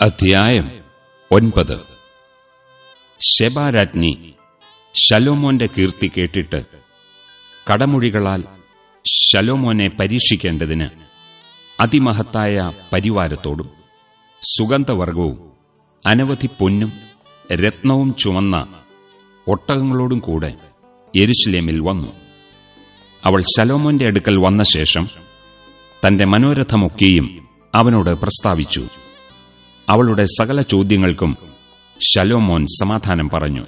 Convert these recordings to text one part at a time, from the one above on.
അധ്യായം ഒൻപത്. ശബാരാജ്ഞി ശലോമോന്റെ കീർത്തി കേട്ടിട്ട് കടമൊഴികളാൽ ശലോമോനെ പരീക്ഷിക്കേണ്ടതിന് അതിമഹത്തായ പരിവാരത്തോടും സുഗന്ധവർഗവും അനവധി പൊന്നും രത്നവും ചുമന്ന ഒട്ടകങ്ങളോടും കൂടെ യെരുശലേമിൽ വന്നു. അവൾ ശലോമോന്റെ അടുക്കൽ വന്ന ശേഷം തന്റെ മനോരഥമൊക്കെയും അവനോട് പ്രസ്താവിച്ചു. അവളുടെ സകല ചോദ്യങ്ങൾക്കും ശലോമോൻ സമാധാനം പറഞ്ഞു.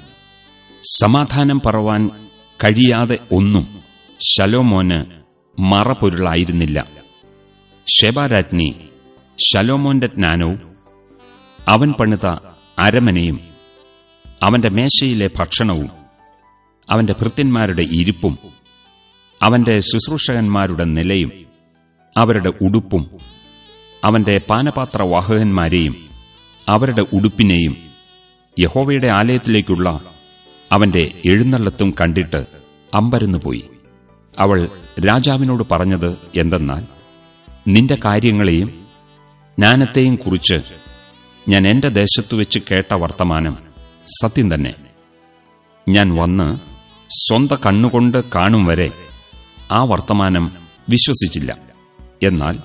സമാധാനം പറവാൻ കഴിയാതെ ഒന്നും ശലോമോന് മറപൊരുളായിരുന്നില്ല. ഷെബാരാജ്ഞി ശലോമോന്റെ ജ്ഞാനവും അവൻ പണിത അരമനയും അവന്റെ മേശയിലെ ഭക്ഷണവും അവന്റെ ഭൃത്യന്മാരുടെ ഇരിപ്പും അവന്റെ ശുശ്രൂഷകന്മാരുടെ നിലയും അവരുടെ ഉടുപ്പും അവന്റെ പാനപാത്രവാഹകന്മാരെയും അവരുടെ ഉടുപ്പിനെയും യഹോവയുടെ ആലയത്തിലേക്കുള്ള അവന്റെ എഴുന്നള്ളത്തും കണ്ടിട്ട് അമ്പരന്നുപോയി. അവൾ രാജാവിനോട് പറഞ്ഞത് എന്തെന്നാൽ നിന്റെ കാര്യങ്ങളെയും ജ്ഞാനത്തെയും കുറിച്ച് ഞാൻ എന്റെ ദേശത്തു വെച്ച് കേട്ട വർത്തമാനം സത്യം തന്നെ. ഞാൻ വന്ന് സ്വന്ത കണ്ണുകൊണ്ട് കാണും വരെ ആ വർത്തമാനം വിശ്വസിച്ചില്ല. എന്നാൽ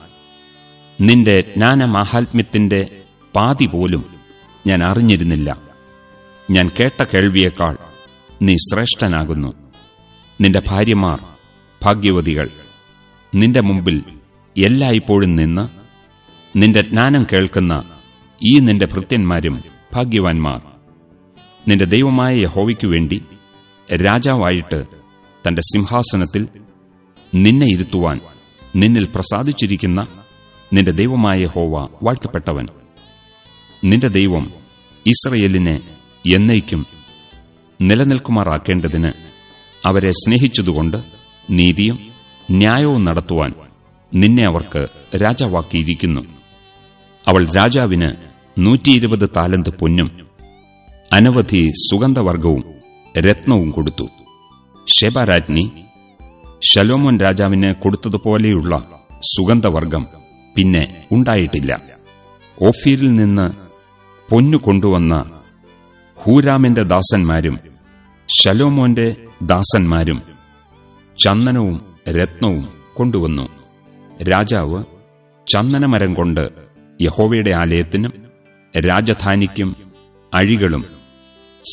നിന്റെ ജ്ഞാനമാഹാത്മ്യത്തിന്റെ പാതി പോലും ഞാൻ അറിഞ്ഞിരുന്നില്ല. ഞാൻ കേട്ട കേൾവിയേക്കാൾ നീ ശ്രേഷ്ഠനാകുന്നു. നിന്റെ ഭാര്യമാർ ഭാഗ്യവതികൾ. നിന്റെ മുമ്പിൽ എല്ലായ്പ്പോഴും നിന്ന് നിന്റെ ജ്ഞാനം കേൾക്കുന്ന ഈ നിന്റെ ഭൃത്യന്മാരും ഭാഗ്യവാന്മാർ. നിന്റെ ദൈവമായ യഹോവയ്ക്കു വേണ്ടി രാജാവായിട്ട് തന്റെ സിംഹാസനത്തിൽ നിന്നെ ഇരുത്തുവാൻ നിന്നിൽ പ്രസാദിച്ചിരിക്കുന്ന നിന്റെ ദൈവമായ ഹോവ വാഴ്ത്തപ്പെട്ടവൻ. നിന്റെ ദൈവം ഇസ്രയേലിനെ എന്നേക്കും നിലനിൽക്കുമാറാക്കേണ്ടതിന് അവരെ സ്നേഹിച്ചതുകൊണ്ട് നീതിയും ന്യായവും നടത്തുവാൻ നിന്നെ അവർക്ക് രാജാവാക്കിയിരിക്കുന്നു. അവൾ രാജാവിന് നൂറ്റിയിരുപത് താലന്ത് പൊന്നും അനവധി സുഗന്ധവർഗവും രത്നവും കൊടുത്തു. ഷെബാരാജ്ഞി ശലോമോൻ രാജാവിന് കൊടുത്തതുപോലെയുള്ള സുഗന്ധവർഗം പിന്നെ ഉണ്ടായിട്ടില്ല. ഓഫീരിൽ നിന്ന് പൊന്നു കൊണ്ടുവന്ന ഹൂരാമിന്റെ ദാസന്മാരും ശലോമോന്റെ ദാസന്മാരും ചന്ദനവും രത്നവും കൊണ്ടുവന്നു. രാജാവ് ചന്ദനമരം കൊണ്ട് യഹോവയുടെ ആലയത്തിനും രാജധാനിക്കും അഴികളും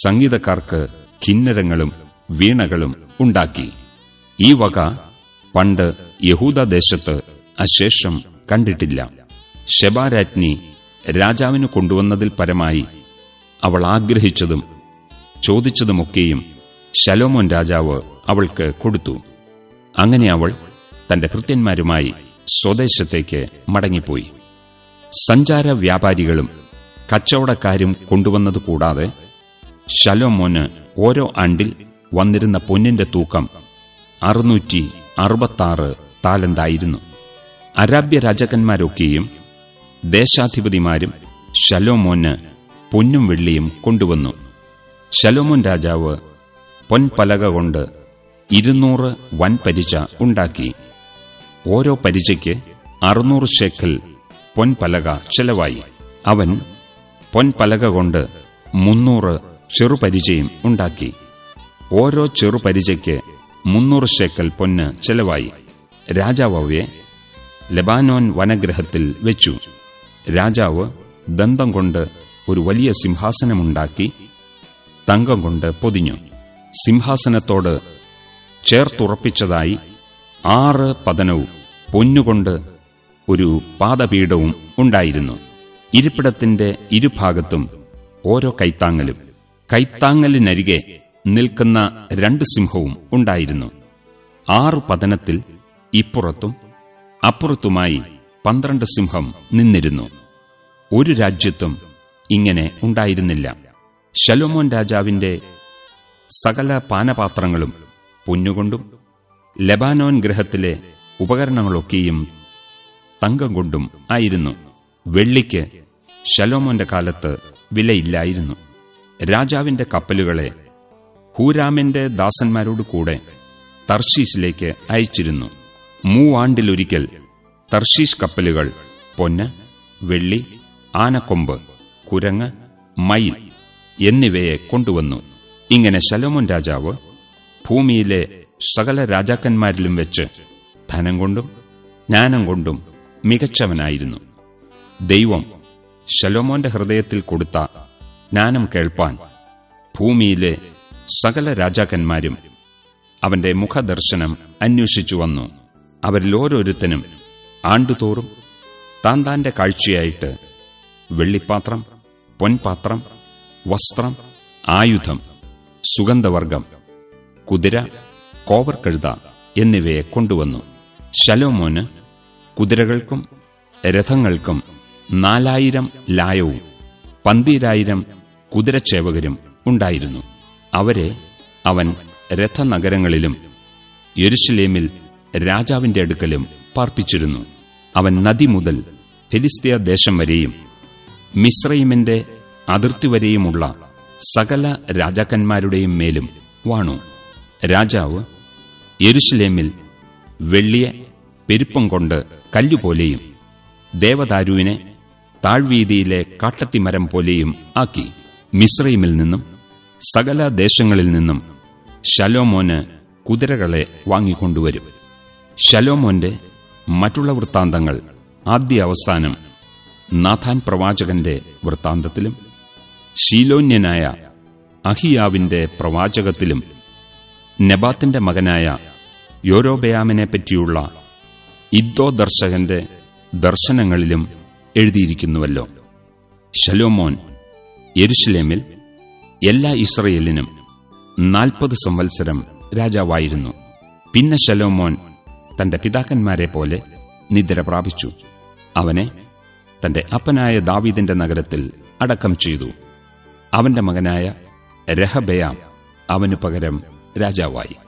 സംഗീതക്കാർക്ക് കിന്നരങ്ങളും വീണകളും ഉണ്ടാക്കി. ഈ വക പണ്ട് യഹൂദദേശത്ത് അശേഷം കണ്ടിട്ടില്ല. ശബാരാജ്ഞി രാജാവിന് കൊണ്ടുവന്നതിൽ പരമായി അവൾ ആഗ്രഹിച്ചതും ചോദിച്ചതുമൊക്കെയും ശലോമോൻ രാജാവ് അവൾക്ക് കൊടുത്തു. അങ്ങനെ അവൾ തന്റെ ഭൃത്യന്മാരുമായി സ്വദേശത്തേക്ക് മടങ്ങിപ്പോയി. സഞ്ചാര വ്യാപാരികളും കച്ചവടക്കാരും കൊണ്ടുവന്നത് കൂടാതെ ശലോമോന് ഓരോ ആണ്ടിൽ വന്നിരുന്ന പൊന്നിന്റെ തൂക്കം അറുന്നൂറ്റി അറുപത്താറ് താലന്തായിരുന്നു. അരാബ്യ രാജാക്കന്മാരൊക്കെയും ദേശാധിപതിമാരും ശലോമോന് പൊന്നും വെള്ളിയും കൊണ്ടുവന്നു. ശലോമോൻ രാജാവ് പൊൻപലക കൊണ്ട് ഇരുന്നൂറ് വൻപരിച ഉണ്ടാക്കി. ഓരോ പരിചയ്ക്ക് അറുന്നൂറ് ശേഖൽ പൊൻപലക ചെലവായി. അവൻ പൊൻപലക കൊണ്ട് മുന്നൂറ് ചെറുപരിചയും ഉണ്ടാക്കി. ഓരോ ചെറുപരിചയ്ക്ക് മുന്നൂറ് ശേക്കൽ പൊന്ന് ചെലവായി. രാജാവ് ലബാനോൻ വനഗ്രഹത്തിൽ വെച്ചു. രാജാവ് ദന്തം കൊണ്ട് ഒരു വലിയ സിംഹാസനമുണ്ടാക്കി തങ്കം കൊണ്ട് പൊതിഞ്ഞു. സിംഹാസനത്തോട് ചേർത്തുറപ്പിച്ചതായി ആറ് പതനവും പൊന്നുകൊണ്ട് ഒരു പാദപീഠവും ഉണ്ടായിരുന്നു. ഇരിപ്പിടത്തിന്റെ ഇരുഭാഗത്തും ഓരോ കൈത്താങ്ങലും. കൈത്താങ്ങലിനരികെ നിൽക്കുന്ന രണ്ട് സിംഹവും ഉണ്ടായിരുന്നു. ആറു പതനത്തിൽ ഇപ്പുറത്തും അപ്പുറത്തുമായി പന്ത്രണ്ട് സിംഹം നിന്നിരുന്നു. ഒരു രാജ്യത്തും ഇങ്ങനെ ഉണ്ടായിരുന്നില്ല. ശലോമോൻ രാജാവിന്റെ സകല പാനപാത്രങ്ങളും പൊന്നുകൊണ്ടും ലബാനോൻ ഗ്രഹത്തിലെ ഉപകരണങ്ങളൊക്കെയും തങ്കം കൊണ്ടും ആയിരുന്നു. വെള്ളിക്ക് ശലോമോന്റെ കാലത്ത് വിലയില്ലായിരുന്നു. രാജാവിന്റെ കപ്പലുകളെ ഹൂരാമിന്റെ ദാസന്മാരോട് കൂടെ തർശീസിലേക്ക് അയച്ചിരുന്നു. മൂവാണ്ടിലൊരിക്കൽ തർശീസ് കപ്പലുകൾ പൊന്ന് വെള്ളി ആനക്കൊമ്പ് കുരങ്ങ് മയിൽ എന്നിവയെ കൊണ്ടുവന്നു. ഇങ്ങനെ ശലോമോൻ രാജാവ് ഭൂമിയിലെ സകല രാജാക്കന്മാരിലും വെച്ച് ധനം കൊണ്ടും ജ്ഞാനം കൊണ്ടും മികച്ചവനായിരുന്നു. ദൈവം ശലോമോന്റെ ഹൃദയത്തിൽ കൊടുത്ത ജ്ഞാനം കേൾപ്പാൻ ഭൂമിയിലെ സകല രാജാക്കന്മാരും അവന്റെ മുഖദർശനം അന്വേഷിച്ചു വന്നു. അവരിൽ ഓരോരുത്തനും ആണ്ടുതോറും താൻ താന്റെ കാഴ്ചയായിട്ട് വെള്ളിപ്പാത്രം പൊൻപാത്രം വസ്ത്രം ആയുധം സുഗന്ധവർഗം കുതിര കോവർക്കഴുത എന്നിവയെ കൊണ്ടുവന്നു. ശലോമോന് കുതിരകൾക്കും രഥങ്ങൾക്കും നാലായിരം ലായവും പന്തീരായിരം കുതിരച്ചേവകരും ഉണ്ടായിരുന്നു. അവരെ അവൻ രഥനഗരങ്ങളിലും യെരുഷലേമിൽ രാജാവിന്റെ അടുക്കലും പാർപ്പിച്ചിരുന്നു. അവൻ നദി മുതൽ ഫിലിസ്തീയ ദേശം വരെയും മിശ്രൈമിന്റെ അതിർത്തി വരെയുമുള്ള സകല രാജാക്കന്മാരുടെയും മേലും വാണു. രാജാവ് യെരുഷലേമിൽ വെള്ളിയെ പെരുപ്പം കൊണ്ട് കല്ലുപോലെയും ദേവദാരുവിനെ താഴ്വീതിയിലെ കാട്ടത്തിമരം പോലെയും ആക്കി. മിശ്രൈമിൽ നിന്നും സകല ദേശങ്ങളിൽ നിന്നും ശലോമോന് കുതിരകളെ വാങ്ങിക്കൊണ്ടുവരും. ശലോമോന്റെ മറ്റുള്ള വൃത്താന്തങ്ങൾ. ആദ്യ അവസാനം നാഥാൻ പ്രവാചകന്റെ വൃത്താന്തത്തിലും ശീലോന്യനായ അഹിയാവിന്റെ പ്രവാചകത്തിലും നെബാത്തിന്റെ മകനായ യോരോബയാമിനെ പറ്റിയുള്ള ഇദ്ദോ ദർശകന്റെ ദർശനങ്ങളിലും എഴുതിയിരിക്കുന്നുവല്ലോ. ശലോമോൻ യെരുഷലേമിൽ എല്ലാ ഇസ്രയേലിനും നാൽപ്പത് സംവത്സരം രാജാവായിരുന്നു. പിന്നെ ശലോമോൻ തന്റെ പിതാക്കന്മാരെ പോലെ നിദ്ര പ്രാപിച്ചു. അവനെ തന്റെ അപ്പനായ ദാവീദിന്റെ നഗരത്തിൽ അടക്കം ചെയ്തു. അവന്റെ മകനായ രഹബയാം അവനു പകരം രാജാവായി.